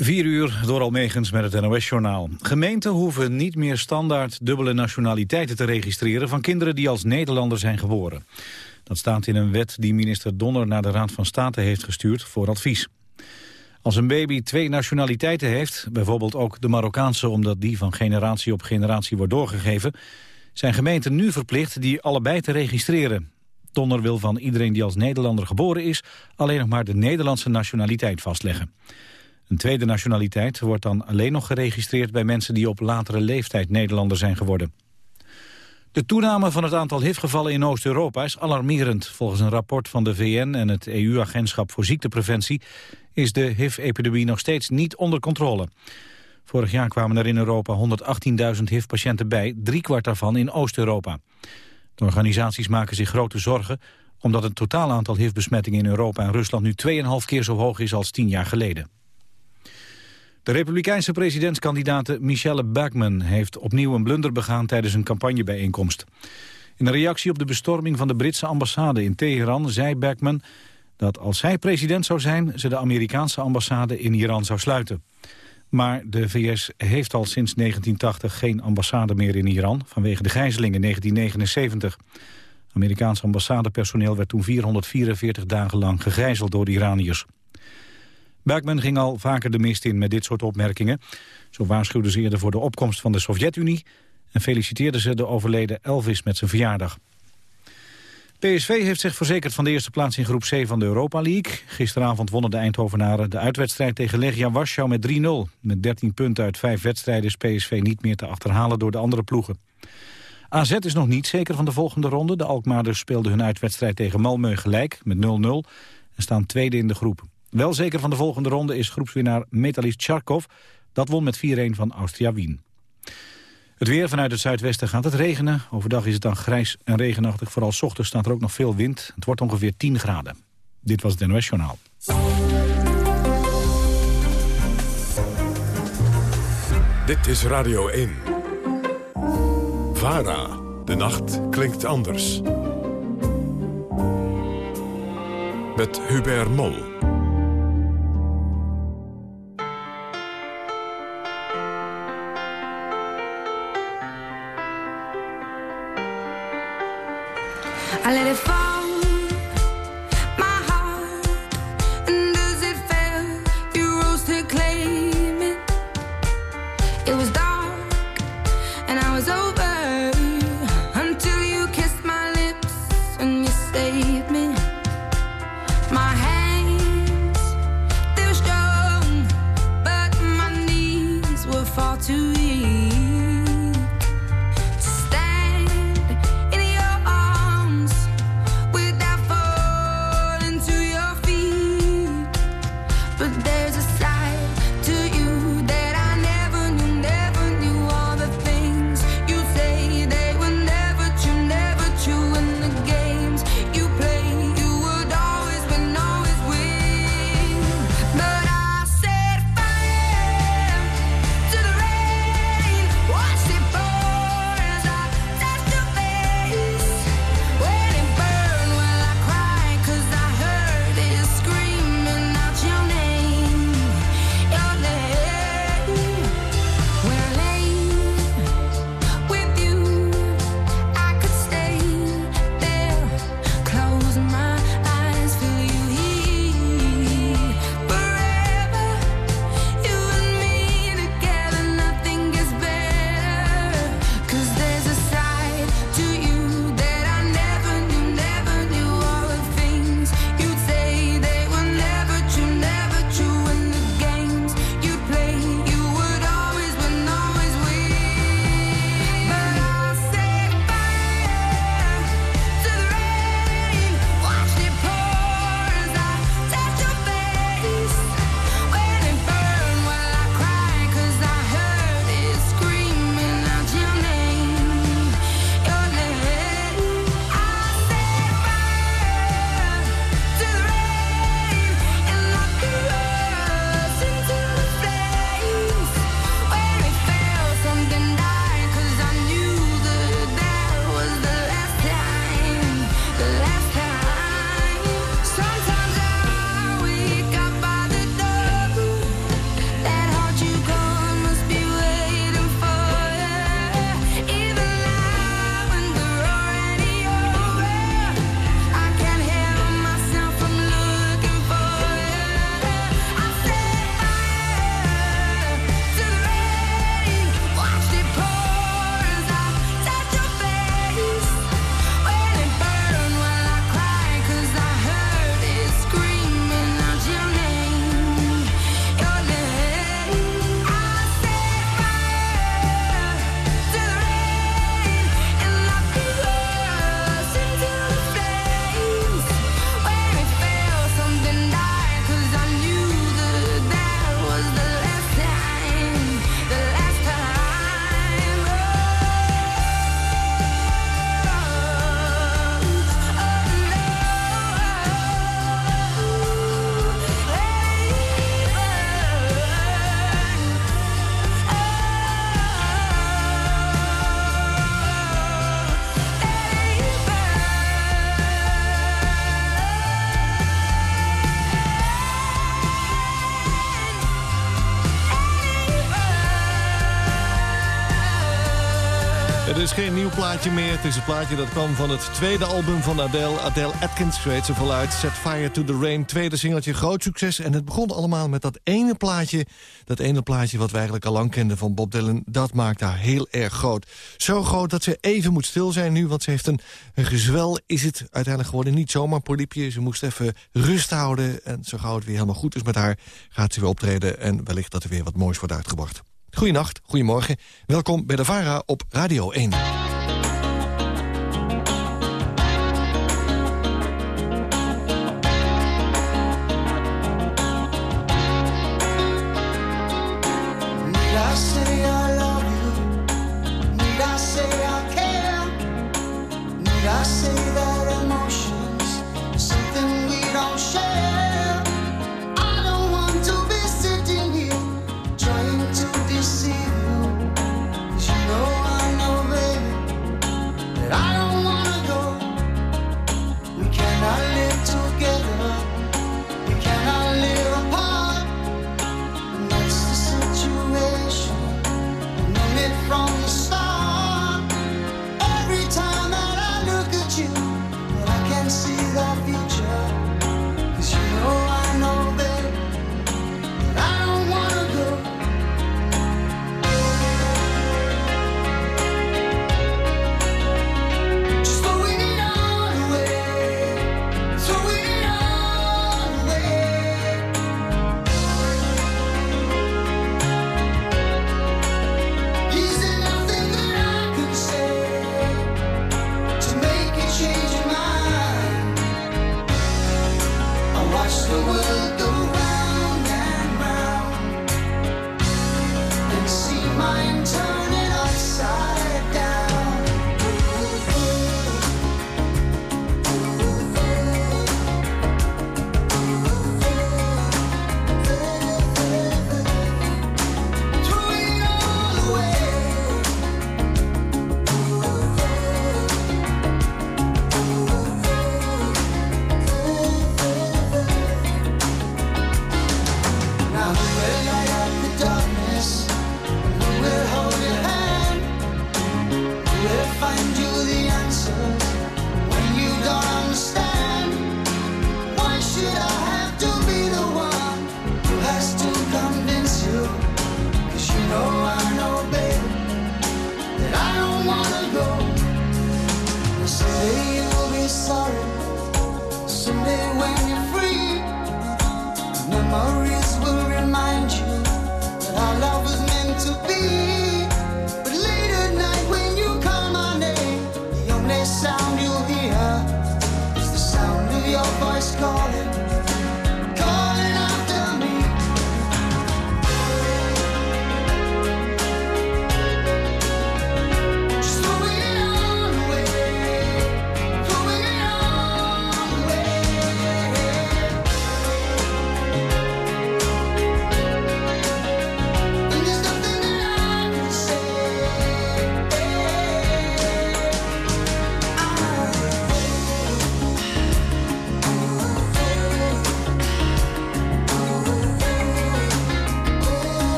4 uur door Almegens met het NOS-journaal. Gemeenten hoeven niet meer standaard dubbele nationaliteiten te registreren... van kinderen die als Nederlander zijn geboren. Dat staat in een wet die minister Donner naar de Raad van State heeft gestuurd voor advies. Als een baby twee nationaliteiten heeft, bijvoorbeeld ook de Marokkaanse... omdat die van generatie op generatie wordt doorgegeven... zijn gemeenten nu verplicht die allebei te registreren. Donner wil van iedereen die als Nederlander geboren is... alleen nog maar de Nederlandse nationaliteit vastleggen. Een tweede nationaliteit wordt dan alleen nog geregistreerd... bij mensen die op latere leeftijd Nederlander zijn geworden. De toename van het aantal HIV-gevallen in Oost-Europa is alarmerend. Volgens een rapport van de VN en het EU-agentschap voor ziektepreventie... is de HIV-epidemie nog steeds niet onder controle. Vorig jaar kwamen er in Europa 118.000 HIV-patiënten bij, driekwart daarvan in Oost-Europa. De organisaties maken zich grote zorgen omdat het totaal aantal HIV-besmettingen in Europa en Rusland nu 2,5 keer zo hoog is als 10 jaar geleden. De republikeinse presidentskandidaat Michelle Bachmann heeft opnieuw een blunder begaan tijdens een campagnebijeenkomst. In een reactie op de bestorming van de Britse ambassade in Teheran zei Bachmann dat als zij president zou zijn ze de Amerikaanse ambassade in Iran zou sluiten. Maar de VS heeft al sinds 1980 geen ambassade meer in Iran vanwege de gijzeling in 1979. Amerikaans ambassadepersoneel werd toen 444 dagen lang gegijzeld door de Iraniërs. Bergman ging al vaker de mist in met dit soort opmerkingen. Zo waarschuwde ze eerder voor de opkomst van de Sovjet-Unie... en feliciteerde ze de overleden Elvis met zijn verjaardag. PSV heeft zich verzekerd van de eerste plaats in groep C van de Europa League. Gisteravond wonnen de Eindhovenaren de uitwedstrijd tegen Legia Warschau met 3-0. Met 13 punten uit 5 wedstrijden is PSV niet meer te achterhalen door de andere ploegen. AZ is nog niet zeker van de volgende ronde. De Alkmaarders speelden hun uitwedstrijd tegen Malmö gelijk met 0-0 en staan tweede in de groep. Wel zeker van de volgende ronde is groepswinnaar Metalist Charkov. Dat won met 4-1 van Austria Wien. Het weer vanuit het zuidwesten gaat het regenen. Overdag is het dan grijs en regenachtig. Vooral ochtends staat er ook nog veel wind. Het wordt ongeveer 10 graden. Dit was het NOS Journaal. Dit is Radio 1. VARA. De nacht klinkt anders. Met Hubert Mol. I let it fall. Plaatje meer. Het is een plaatje dat kwam van het tweede album van Adele. Adele Atkins weet ze voluit. Set Fire to the Rain, tweede singeltje, groot succes. En het begon allemaal met dat ene plaatje. Dat ene plaatje wat we eigenlijk al lang kenden van Bob Dylan. Dat maakt haar heel erg groot. Zo groot dat ze even moet stil zijn nu. Want ze heeft een, een gezwel. Is het uiteindelijk geworden niet zomaar polypje. Ze moest even rust houden. En zo gauw het weer helemaal goed is met haar... gaat ze weer optreden. En wellicht dat er weer wat moois wordt uitgebracht. Goedenacht, goedemorgen. Welkom bij de VARA op Radio 1. Dit is De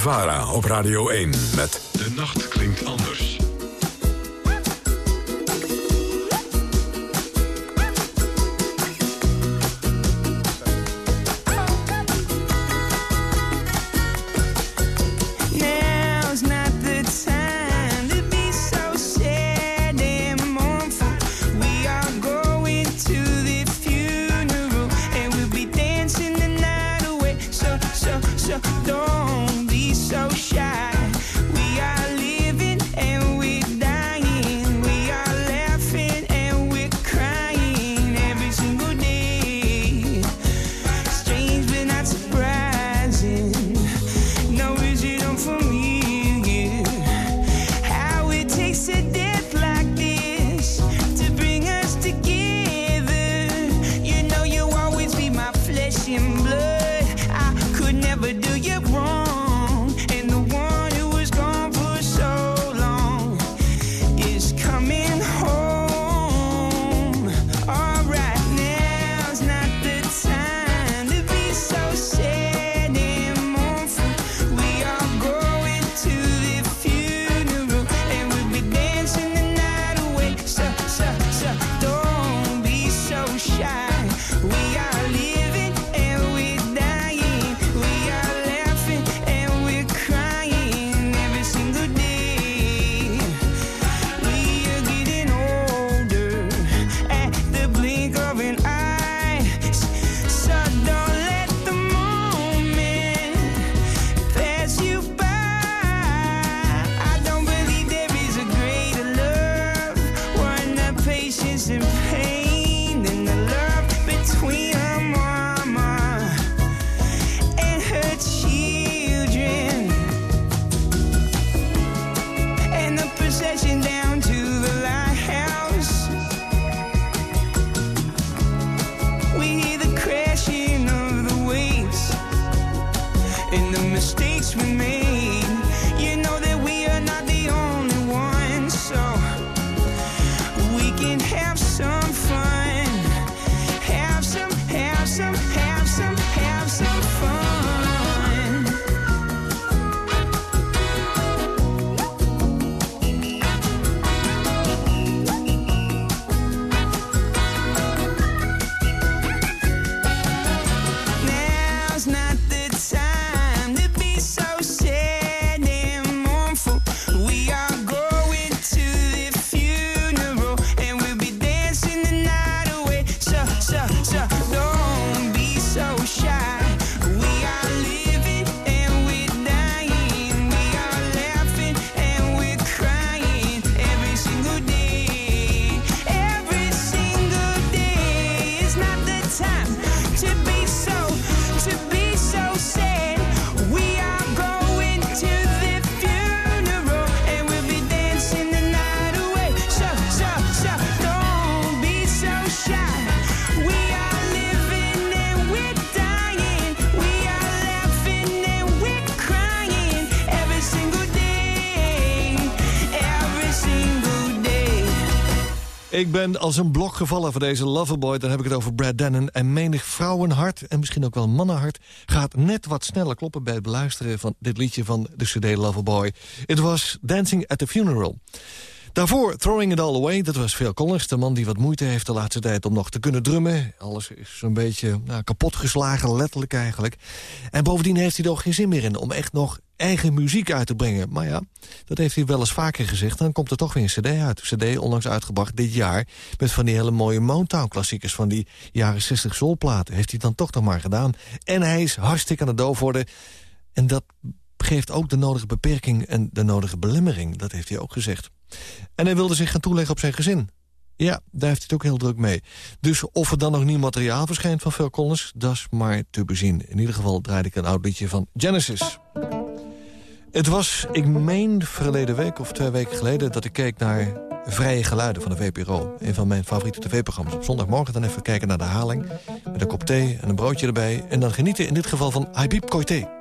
Vara op Radio 1 met ben als een blok gevallen voor deze Loverboy. Dan heb ik het over Brad Dennen. En menig vrouwenhart, en misschien ook wel mannenhart... gaat net wat sneller kloppen bij het beluisteren van dit liedje van de CD Loverboy. Het was Dancing at the Funeral. Daarvoor Throwing It All Away, dat was Phil Collins. De man die wat moeite heeft de laatste tijd om nog te kunnen drummen. Alles is zo'n beetje nou, kapotgeslagen, letterlijk eigenlijk. En bovendien heeft hij er ook geen zin meer in om echt nog eigen muziek uit te brengen. Maar ja, dat heeft hij wel eens vaker gezegd. Dan komt er toch weer een cd uit. Een cd onlangs uitgebracht dit jaar... met van die hele mooie Motown-klassiekers... van die jaren 60 soulplaten. Heeft hij dan toch nog maar gedaan. En hij is hartstikke aan het doof worden. En dat geeft ook de nodige beperking en de nodige belemmering. Dat heeft hij ook gezegd. En hij wilde zich gaan toeleggen op zijn gezin. Ja, daar heeft hij het ook heel druk mee. Dus of er dan nog nieuw materiaal verschijnt van Phil Collins... dat is maar te bezien. In ieder geval draaide ik een oud liedje van Genesis. Het was, ik meen verleden week of twee weken geleden... dat ik keek naar Vrije Geluiden van de VPRO. Een van mijn favoriete tv-programma's. Op zondagmorgen dan even kijken naar de haling. Met een kop thee en een broodje erbij. En dan genieten in dit geval van Habib Koité.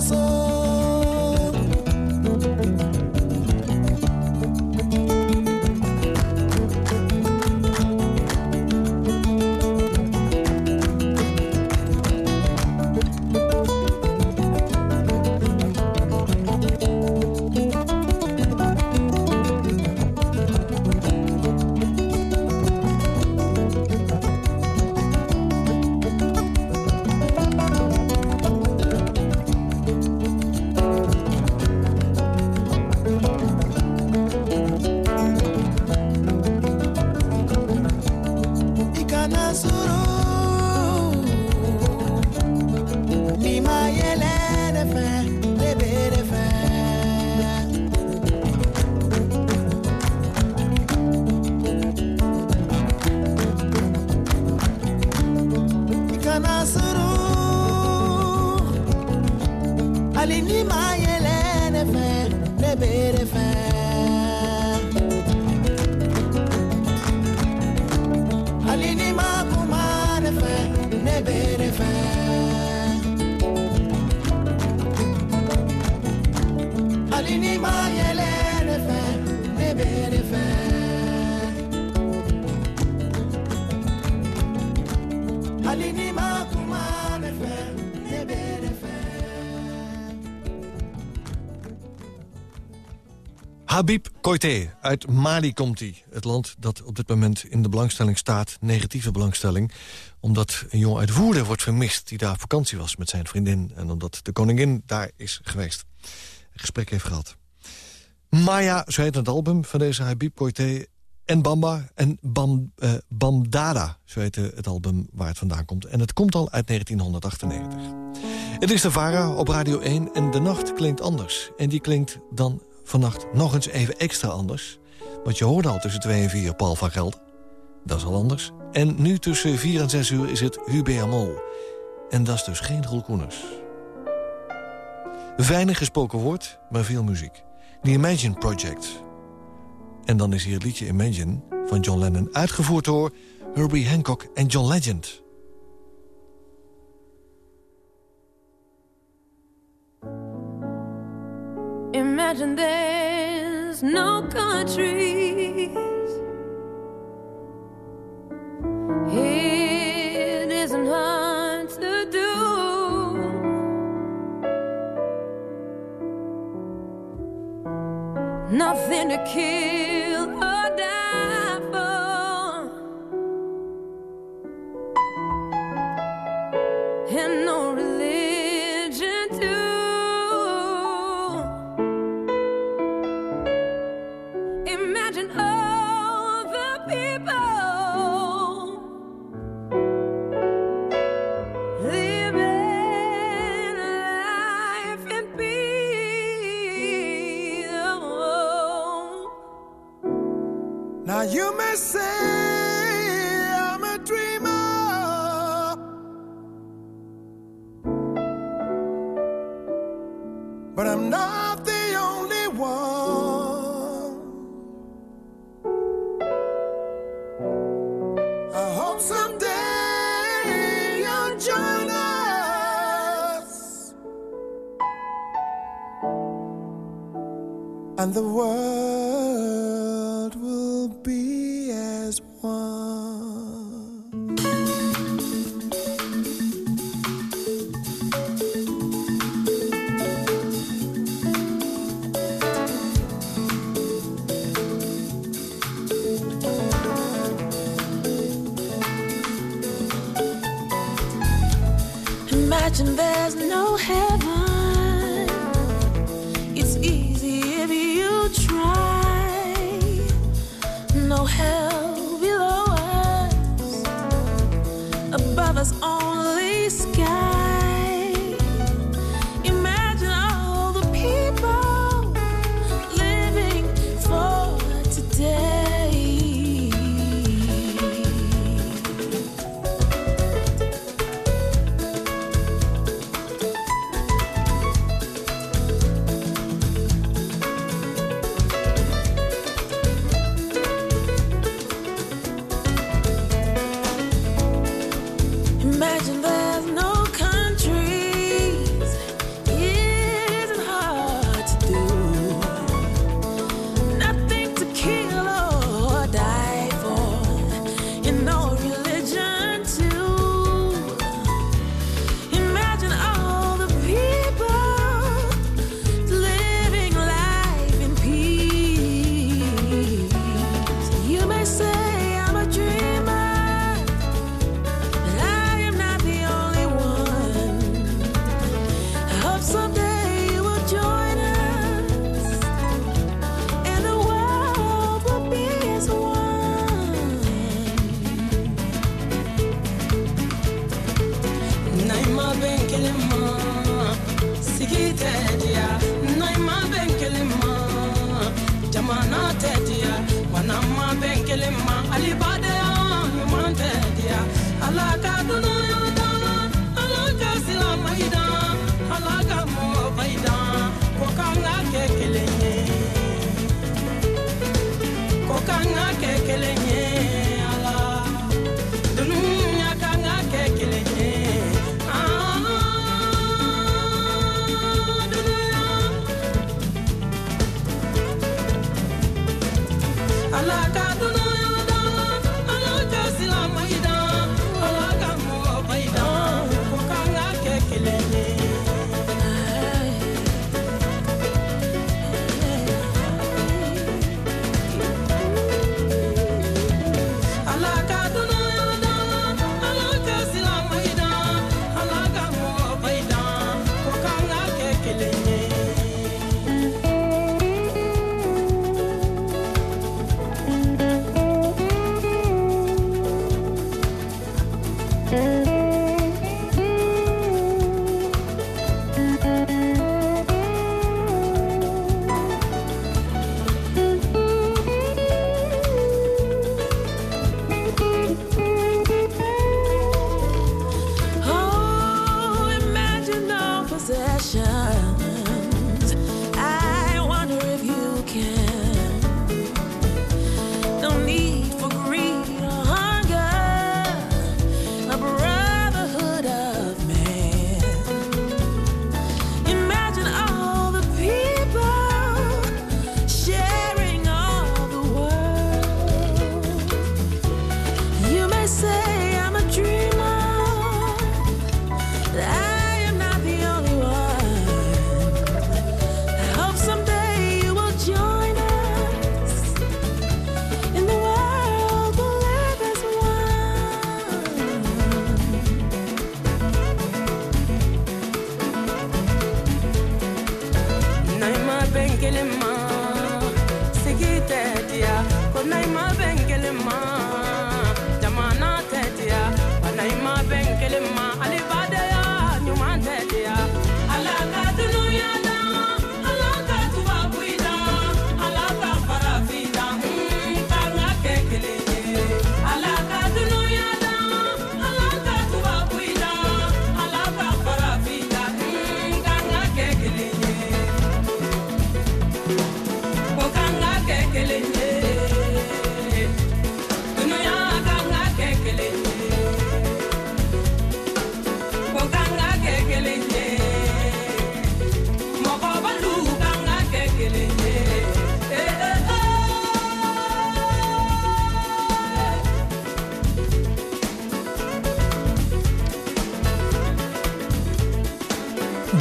Nemaso Habib Koité, uit Mali komt hij. Het land dat op dit moment in de belangstelling staat, negatieve belangstelling. Omdat een jongen uit Woerden wordt vermist die daar op vakantie was met zijn vriendin. En omdat de koningin daar is geweest. Een gesprek heeft gehad. Maya, zo heet het album van deze Habib Koité. En Bamba en Bam, eh, Bamdada, zo heet het album waar het vandaan komt. En het komt al uit 1998. Het is de Vara op Radio 1 en de nacht klinkt anders. En die klinkt dan vannacht nog eens even extra anders. Want je hoorde al tussen 2 en 4 Paul van Gelder. Dat is al anders. En nu tussen 4 en 6 uur is het Hubert Mol. En dat is dus geen Roel Koeners. Weinig gesproken woord, maar veel muziek. The Imagine Project. En dan is hier het liedje Imagine van John Lennon... uitgevoerd door Herbie Hancock en John Legend. Imagine there's no countries. It isn't hard to do. Nothing to kill May say I'm a dreamer, but I'm not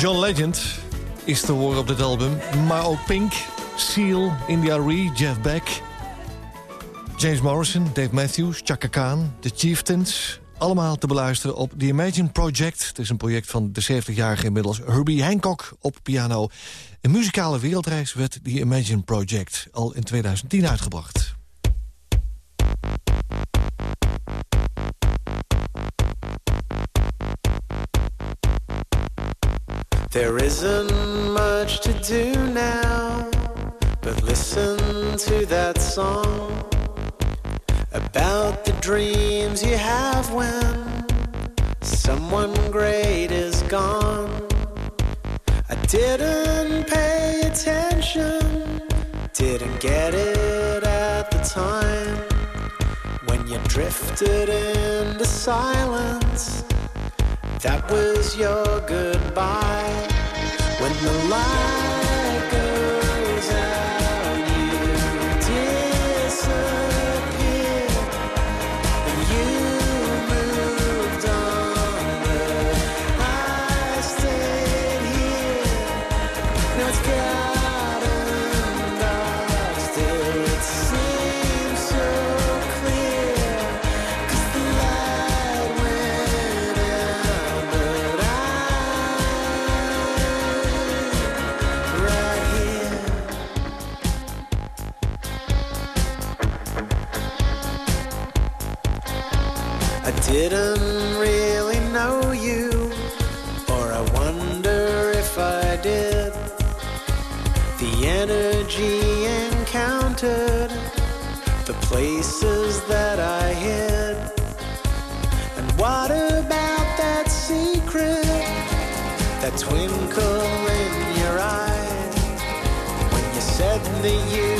John Legend is te horen op dit album. Maar ook Pink, Seal, India Ree, Jeff Beck... James Morrison, Dave Matthews, Chaka Khan, The Chieftains... allemaal te beluisteren op The Imagine Project. Het is een project van de 70-jarige inmiddels Herbie Hancock op piano. Een muzikale wereldreis werd The Imagine Project al in 2010 uitgebracht. There isn't much to do now, but listen to that song about the dreams you have when someone great is gone. I didn't pay attention, didn't get it at the time when you drifted into silence. That was your goodbye. When the light didn't really know you, or I wonder if I did. The energy encountered, the places that I hid. And what about that secret, that twinkle in your eye? When you said that you'd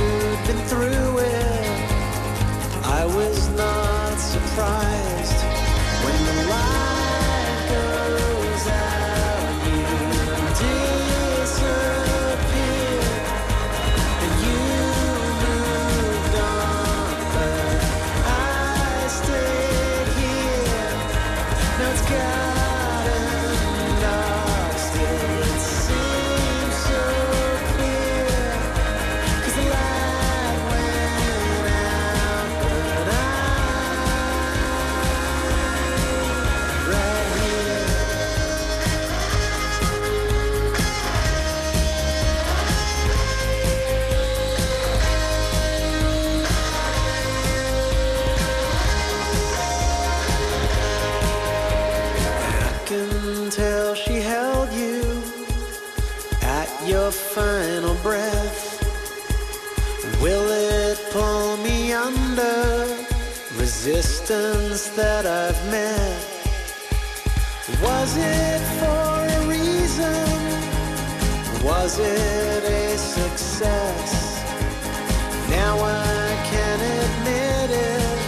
it a success? Now I can admit it.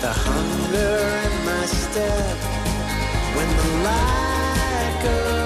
The hunger in my step when the light goes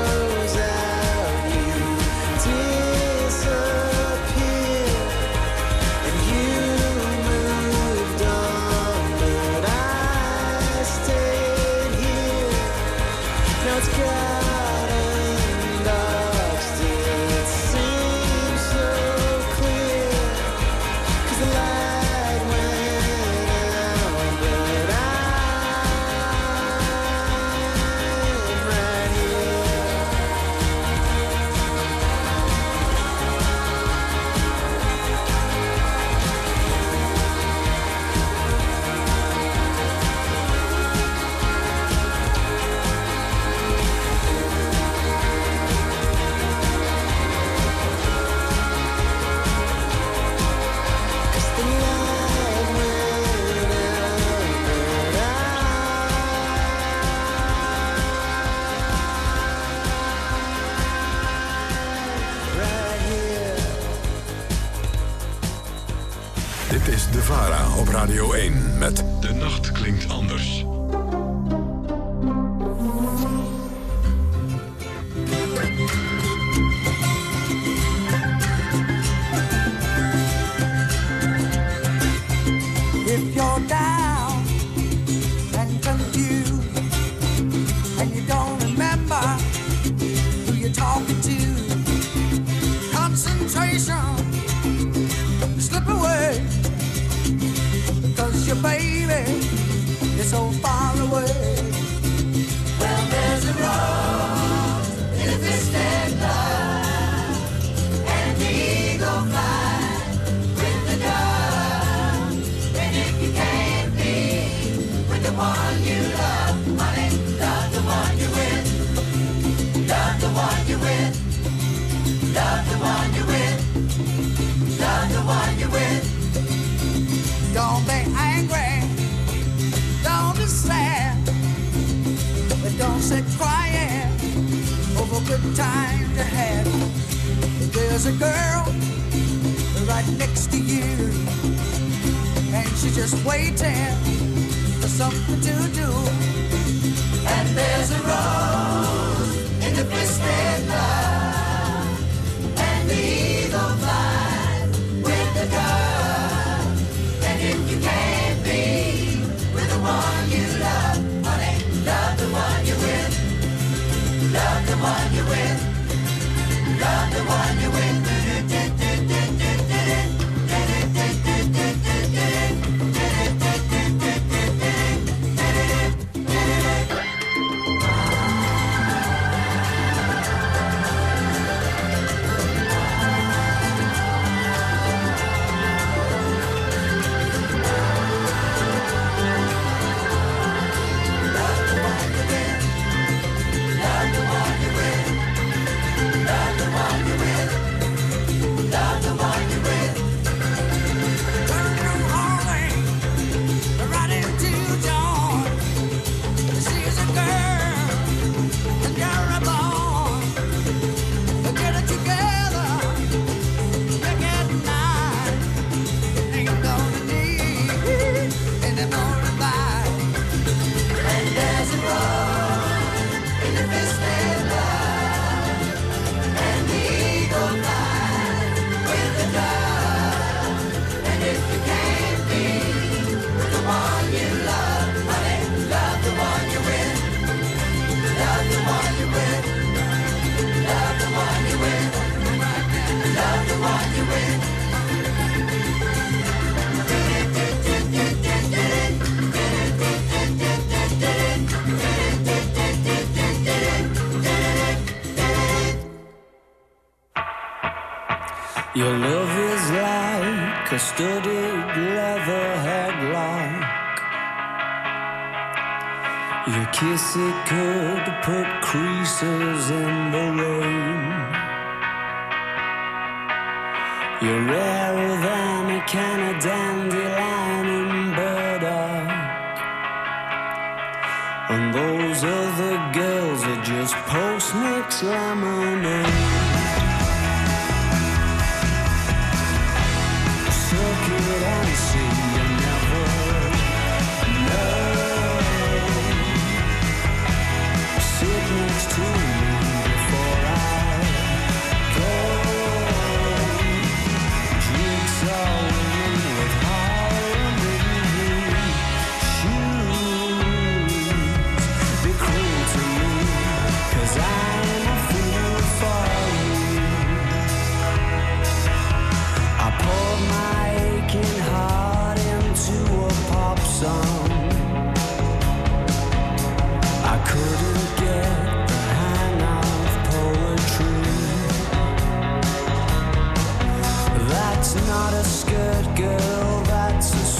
sit crying over good times you had. There's a girl right next to you, and she's just waiting for something to do. And there's a rose in the twisted night. Your love is like a studded leather headlock. Your kiss, it could put creases in the rain. You're rarer than a can of dandelion in burdock. And those other girls are just post-mix lemonade. I see.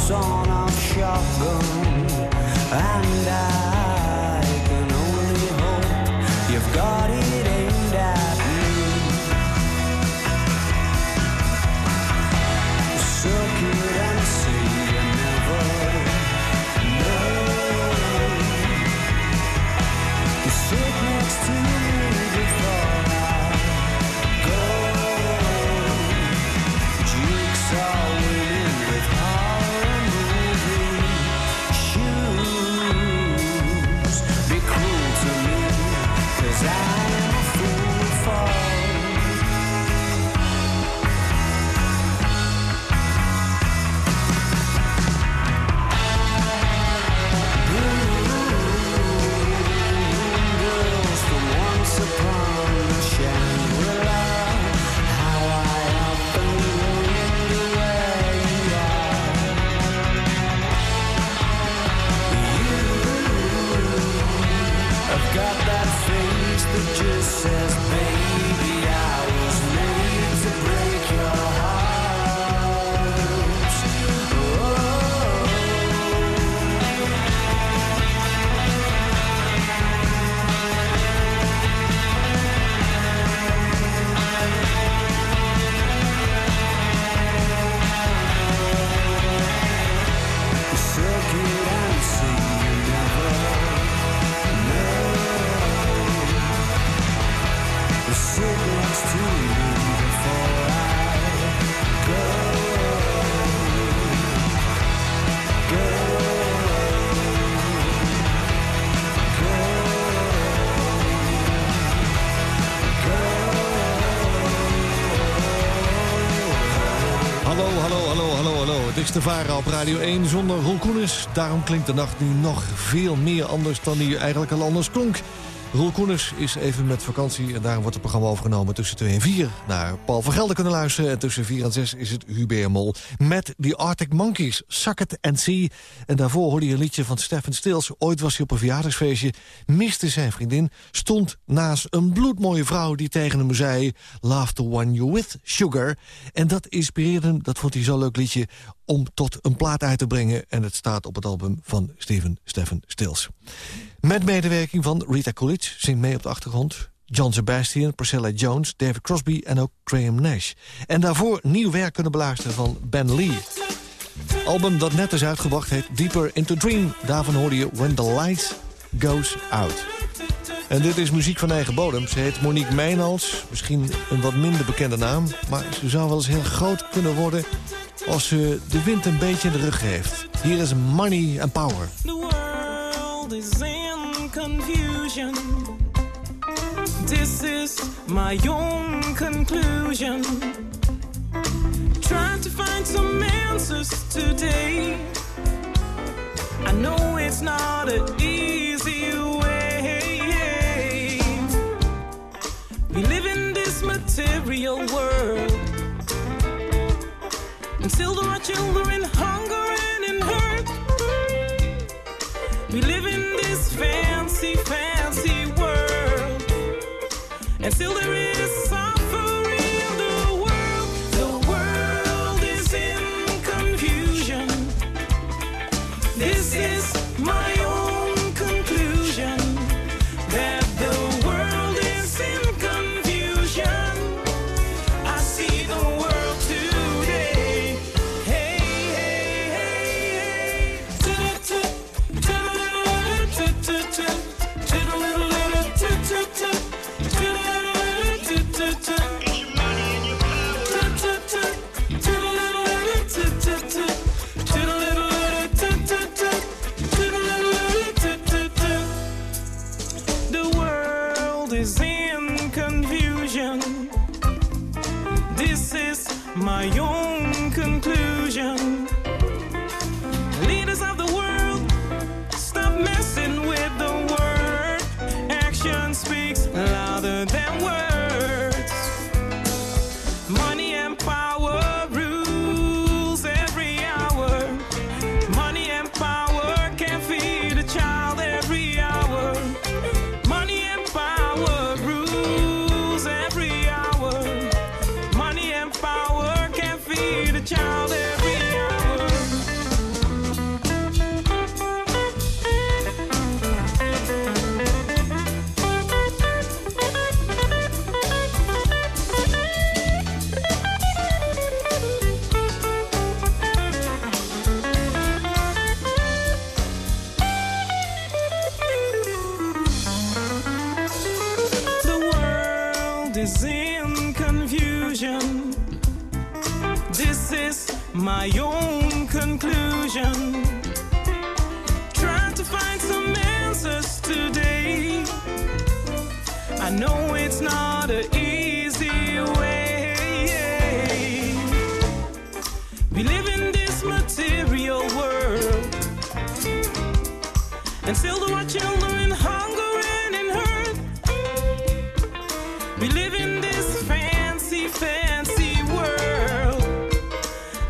son of shotgun and de Vara op Radio 1 zonder Roel. Daarom klinkt de nacht nu nog veel meer anders dan die eigenlijk al anders klonk. Roel is even met vakantie en daarom wordt het programma overgenomen tussen 2 en 4. Naar Paul van Gelder kunnen luisteren en tussen 4 en 6 is het Hubert Mol met The Arctic Monkeys, Suck It and See. En daarvoor hoorde je een liedje van Stephen Stills. Ooit was hij op een verjaardagsfeestje, miste zijn vriendin, stond naast een bloedmooie vrouw die tegen hem zei... Love the one you with, sugar. En dat inspireerde hem, dat vond hij zo'n leuk liedje, om tot een plaat uit te brengen. En het staat op het album van Steven Stephen Stills. Met medewerking van Rita Coolidge, zingt mee op de achtergrond... John Sebastian, Priscilla Jones, David Crosby en ook Graham Nash. En daarvoor nieuw werk kunnen beluisteren van Ben Lee. Album dat net is uitgebracht heet Deeper Into Dream. Daarvan hoorde je When the Light Goes Out. En dit is muziek van eigen bodem. Ze heet Monique Meynals. Misschien een wat minder bekende naam. Maar ze zou wel eens heel groot kunnen worden... als ze de wind een beetje in de rug heeft. Hier is Money and Power. The world is in confusion. This is my own conclusion. Trying to find some answers today. I know it's not an easy this material world. And still there are children hunger and in hurt. We live in this fancy, fancy world. And still there is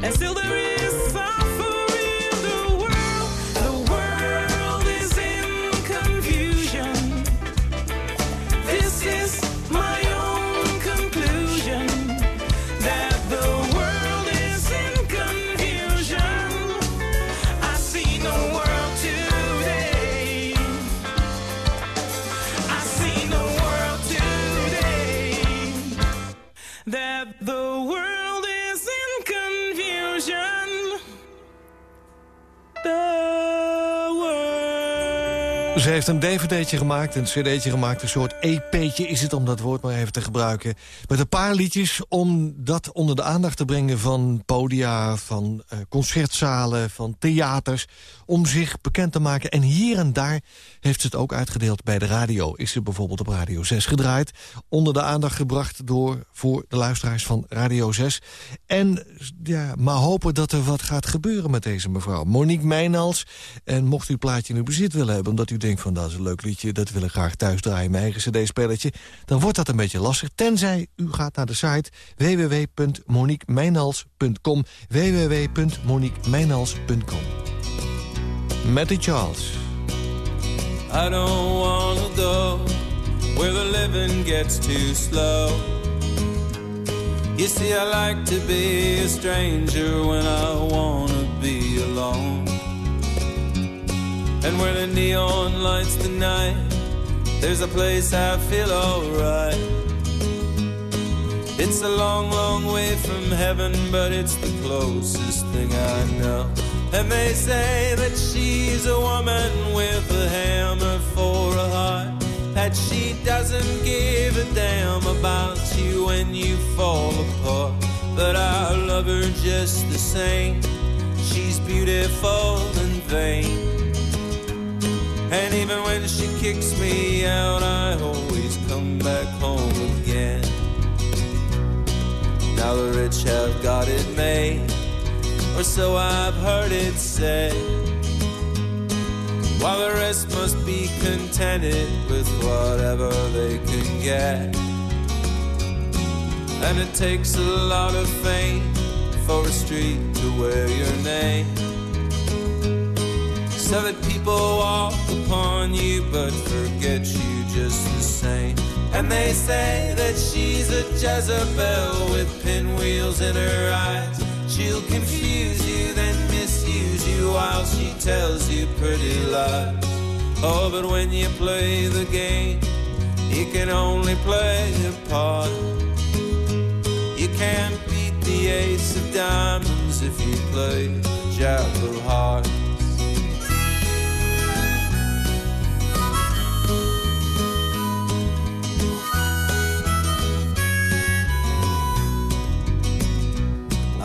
And still there is heeft een dvd'tje gemaakt, een cd'tje gemaakt... een soort EP'tje is het om dat woord maar even te gebruiken. Met een paar liedjes om dat onder de aandacht te brengen... van podia, van eh, concertzalen, van theaters... om zich bekend te maken. En hier en daar heeft ze het ook uitgedeeld bij de radio. Is ze bijvoorbeeld op Radio 6 gedraaid. Onder de aandacht gebracht door, voor de luisteraars van Radio 6. En ja, maar hopen dat er wat gaat gebeuren met deze mevrouw. Monique Meijnals. En mocht u het plaatje in uw bezit willen hebben... omdat u denkt van dat is een leuk liedje... dat wil ik graag thuis draaien, mijn eigen cd-spelletje... dan wordt dat een beetje lastig. Tenzij u gaat naar de site www.moniquemeinals.com www.moniquemeinals.com Matty Charles. I don't wanna go where the living gets too slow. You see, I like to be a stranger when I wanna be alone. And where the neon lights the night, there's a place I feel alright. It's a long, long way from heaven, but it's the closest thing I know. And they say that she's a woman with a hammer for a heart. That she doesn't give a damn about you when you fall apart. But I love her just the same. She's beautiful and vain. And even when she kicks me out, I always come back home again. Now the rich have got it made or so I've heard it said. While the rest must be contented with whatever they can get. And it takes a lot of fame for a street to wear your name. That people walk upon you but forget you just the same. And they say that she's a Jezebel with pinwheels in her eyes. She'll confuse you, then misuse you while she tells you pretty lies. Oh, but when you play the game, you can only play a part. You can't beat the ace of diamonds if you play the jack of hearts.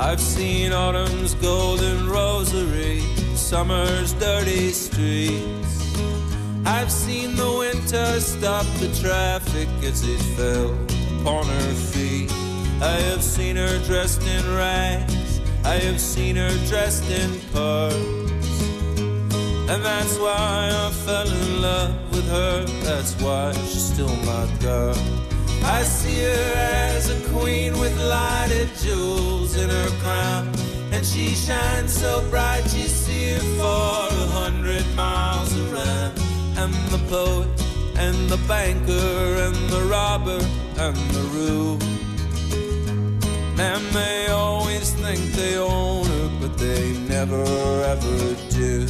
I've seen autumn's golden rosary, summer's dirty streets. I've seen the winter stop the traffic as it fell upon her feet. I have seen her dressed in rags, I have seen her dressed in pearls. And that's why I fell in love with her, that's why she's still my girl. I see her as a queen with lighted jewels in her crown. And she shines so bright you see her for a hundred miles around. And the poet and the banker and the robber and the rude. Man, they always think they own her, but they never ever do.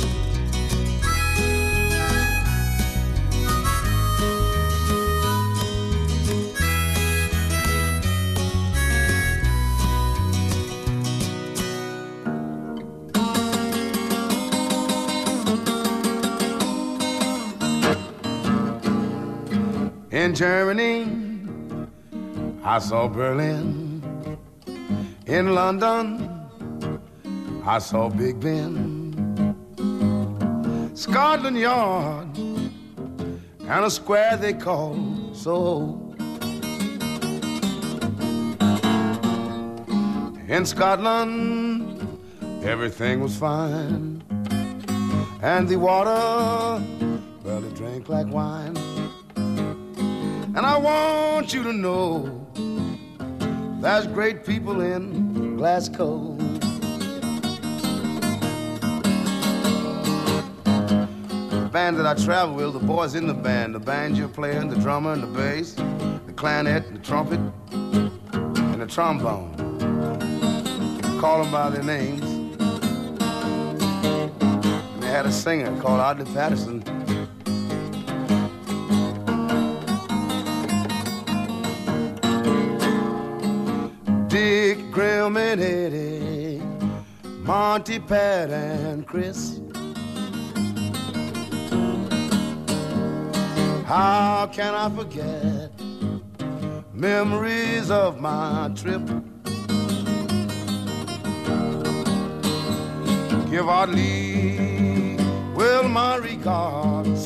In Germany, I saw Berlin. In London, I saw Big Ben. Scotland Yard, and a square they call Soho. In Scotland, everything was fine. And the water, well, it drank like wine. And I want you to know there's great people in Glasgow. The band that I travel with, the boys in the band, the banjo player, and the drummer, and the bass, the clarinet, and the trumpet, and the trombone. Call them by their names. And they had a singer called Ottilie Patterson. Graham, and Eddie, Monty, Pat, and Chris. How can I forget memories of my trip? Give our well my regards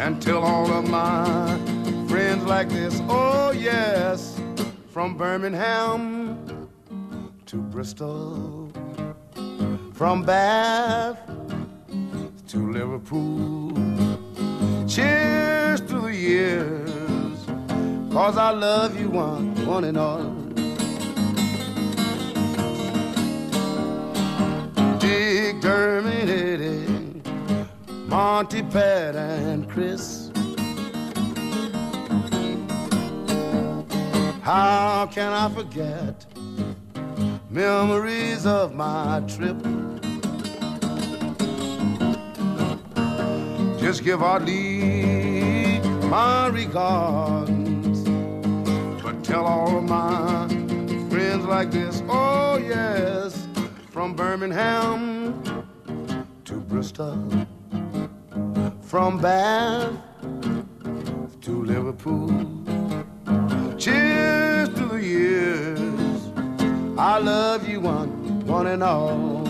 and tell all of my friends like this. Oh yes, from Birmingham to Bristol, from Bath to Liverpool. Cheers to the years, cause I love you one, one and all. Dick Dermot, Eddie, Monty, Pat, and Chris. How can I forget memories of my trip? Just give our lead my regards, but tell all of my friends like this. Oh yes, from Birmingham to Bristol, from Bath to Liverpool. Cheers. I love you one, one and all.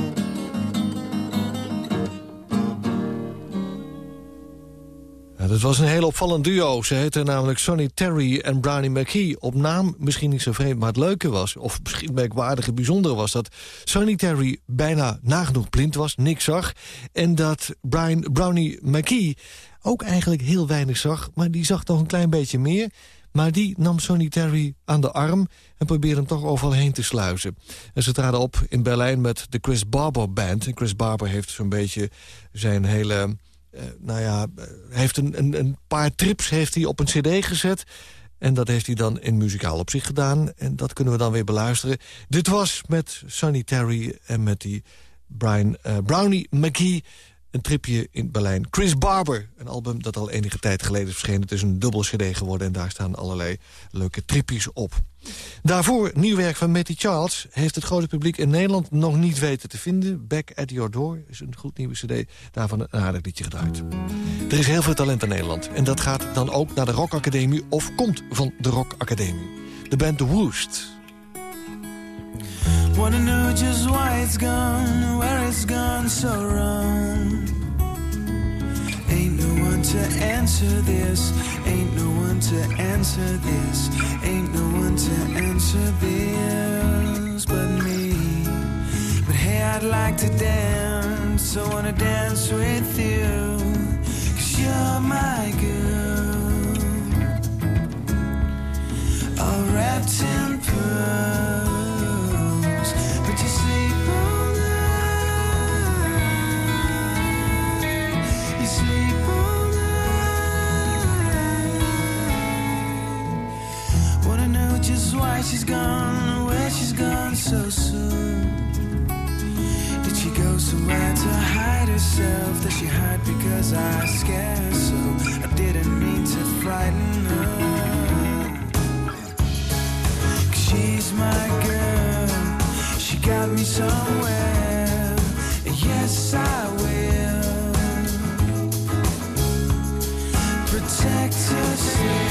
Dat was een heel opvallend duo. Ze heten namelijk Sonny Terry en Brownie McKee. Op naam misschien niet zo vreemd, maar het leuke was... of misschien merkwaardige bijzondere was dat Sonny Terry bijna nagenoeg blind was, niks zag... en dat Brian, Brownie McKee ook eigenlijk heel weinig zag... maar die zag nog een klein beetje meer... Maar die nam Sonny Terry aan de arm en probeerde hem toch overal heen te sluizen. En ze traden op in Berlijn met de Chris Barber Band. En Chris Barber heeft zo'n beetje zijn hele... eh, nou ja, eh, heeft een, een, een paar trips heeft hij op een cd gezet... En dat heeft hij dan in muzikaal opzicht gedaan. En dat kunnen we dan weer beluisteren. Dit was met Sonny Terry en met die Brian, eh, Brownie McGee... een tripje in Berlijn. Chris Barber, een album dat al enige tijd geleden is verschenen. Het is een dubbel cd geworden en daar staan allerlei leuke tripjes op. Daarvoor nieuw werk van Matty Charles... heeft het grote publiek in Nederland nog niet weten te vinden. Back at Your Door is een goed nieuwe cd. Daarvan een aardig liedje gedraaid. Er is heel veel talent in Nederland. En dat gaat dan ook naar de Rock Academie... of komt van de Rock Academie. De band The Woost. Wanna know just why it's gone, where it's gone so wrong. Ain't no one to answer this, ain't no one to answer this, ain't no one to answer this but me. But hey, I'd like to dance, I wanna dance with you, cause you're my girl. All wrapped in pearls, Just why she's gone, where she's gone so soon. Did she go somewhere to hide herself? Does she hide because I scare her so? I didn't mean to frighten her. She's my girl. She got me somewhere. Yes, I will protect her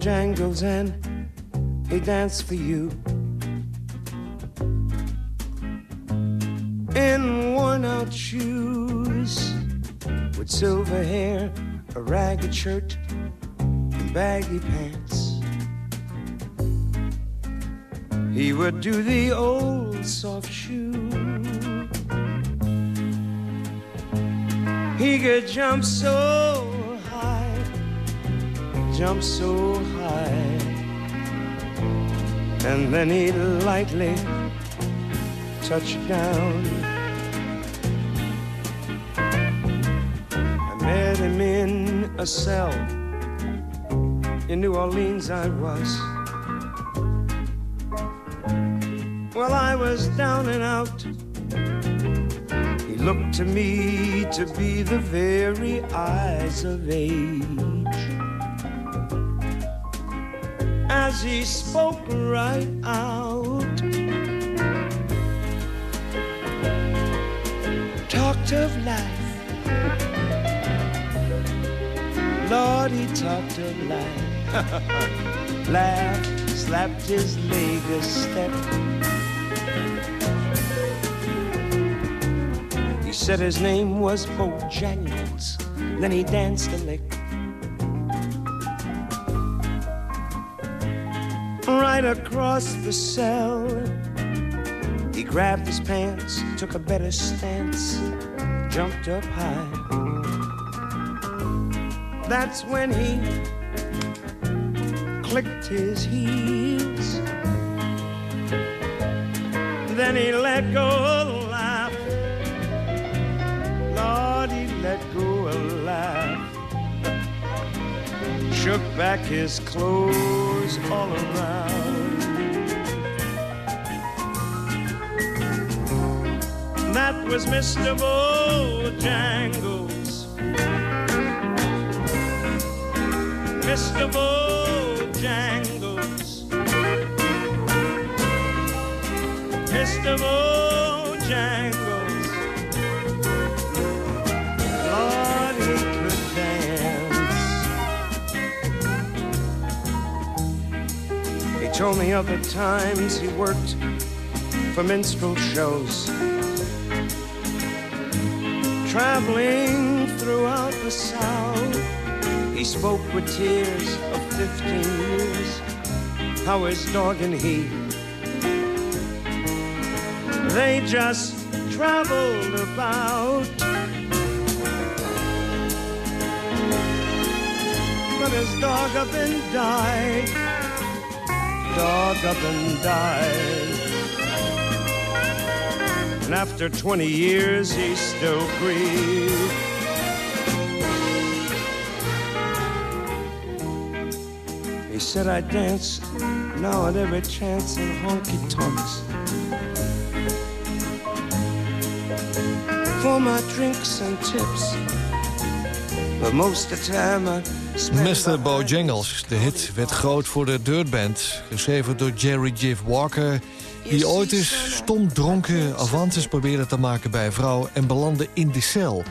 Bojangles, and he danced for you. In worn out shoes, with silver hair, a ragged shirt, and baggy pants. He would do the old soft shoe. He could jump so jump so high, and then he'd lightly touched down. I met him in a cell in New Orleans. I was. Well, I was down and out. He looked to me to be the very eyes of age. As he spoke right out, talked of life. Lord, he talked of life. Laughed, slapped his leg a step. He said his name was Bojangles. Then he danced a lick. Right across the cell, he grabbed his pants, took a better stance, jumped up high. That's when he clicked his heels. Then he let go a laugh. Lord, he let go a laugh. Shook back his clothes all around. That was Mr. Bojangles. Mr. Bojangles. Mr. Bojangles. Lord, he could dance. He told me of the times he worked for minstrel shows. Traveling throughout the South, he spoke with tears of 15 years. How his dog and he, they just traveled about. But his dog up and died, dog up and died. And after 20 years, he still grieved. He said, I dance now at every chance in honky tonks. For my drinks and tips. But most of the time I Mr. Bojangles, de hit, werd groot voor de Dirt Band. Geschreven door Jerry Jiff Walker... die ooit eens stom dronken avances probeerde te maken bij een vrouw... en belandde in de cel.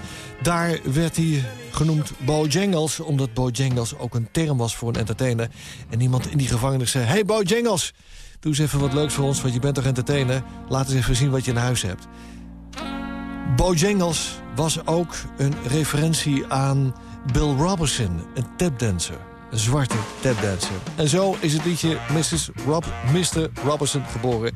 Daar werd hij genoemd Bojangles... omdat Bojangles ook een term was voor een entertainer. En iemand in die gevangenis zei... Hey Bojangles, doe eens even wat leuks voor ons... want je bent toch entertainer? Laat eens even zien wat je in huis hebt. Bojangles was ook een referentie aan Bill Robertson, een tapdancer. Zwarte tapdancer. En zo is het liedje Mrs. Rob, Mr. Robertson geboren.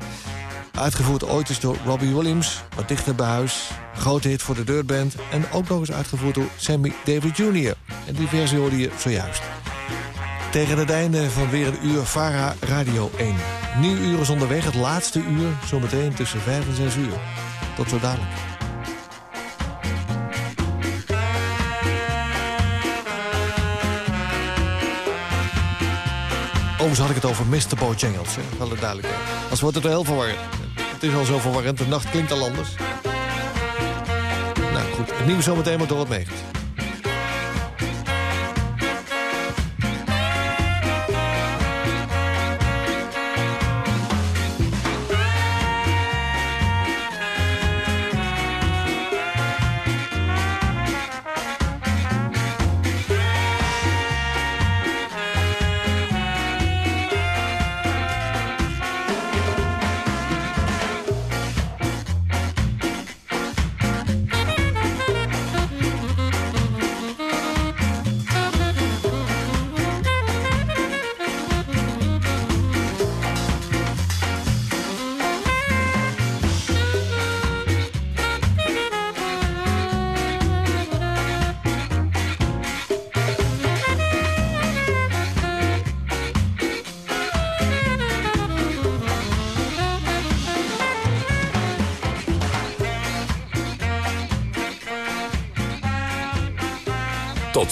Uitgevoerd ooit eens door Robbie Williams, wat dichter bij huis. Grote hit voor de Dirt Band. En ook nog eens uitgevoerd door Sammy David Jr. En die versie hoorde je zojuist. Tegen het einde van weer een uur Vara Radio 1. Nieuw uur is onderweg, het laatste uur, zometeen tussen 5 en 6 uur. Tot zo dadelijk. Overigens had ik het over Mr. Bojangles. Wel duidelijk. hè. Anders wordt het heel verwarrend. Het is al zo verwarrend, de nacht klinkt al anders. Nou goed, het nieuws zometeen maar door het meegert.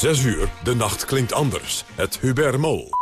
6 uur, de nacht klinkt anders. Het Hubert Mol.